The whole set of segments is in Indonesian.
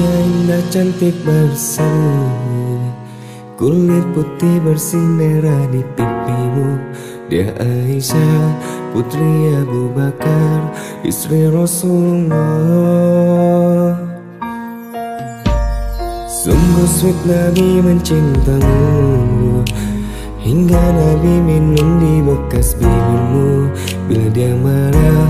indah cantik berseri Kulit putih bersih merah di pipimu. Dia Aisyah putri Abu Bakar Istri Rasulullah. Sungguh sweet Nabi mencintamu. Hingga Nabi minum di bekas bibirmu. Bila dia marah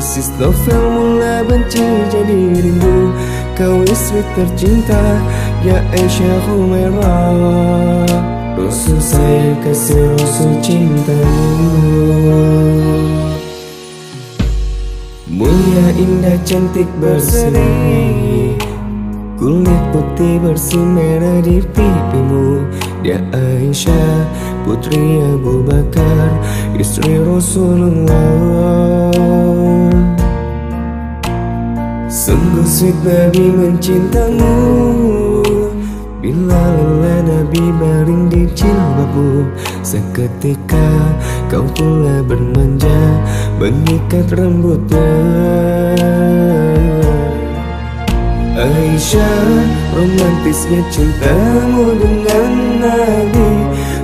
persis novel mula benci jadi rindu Kau istri tercinta ya Aisyah Humairah Rasul saya kasih rasul cintamu Mulia indah cantik berseri Kulit putih bersih merah di pipimu Dia Aisyah putri Abu Bakar Istri Rasulullah Sweet Nabi mencintamu. Bila lelah Nabi baring di jilbabmu Seketika kau pula bermanja Mengikat rambutnya. Aisyah Romantisnya cintamu dengan Nabi.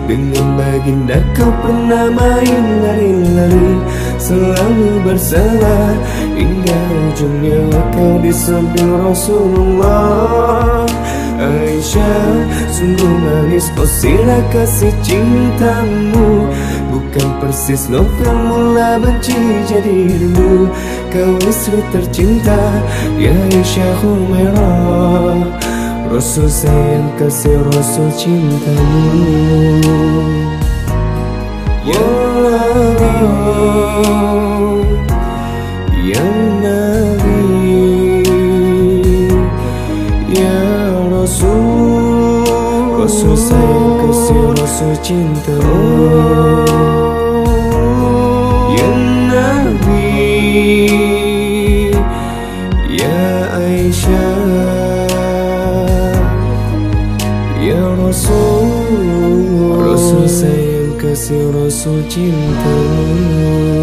Dengan baginda kau pernah main lari-lari Selalu bersama Hingga ujung nyawa kau di samping Rasulullah. Aisyah Sungguh manis. Oh sila kasih cintamu. Bukan persis novel mula benci jadi rindu. Kau istri tercinta Ya Aisyah Humairah. Rasul sayang kasih Rasul cintamu. Ya Allah Rasul sayang kasih Rasul cintamu Ya Nabi Ya Aisyah. Ya Rasul Rasul sayang kasih Rasul cintamu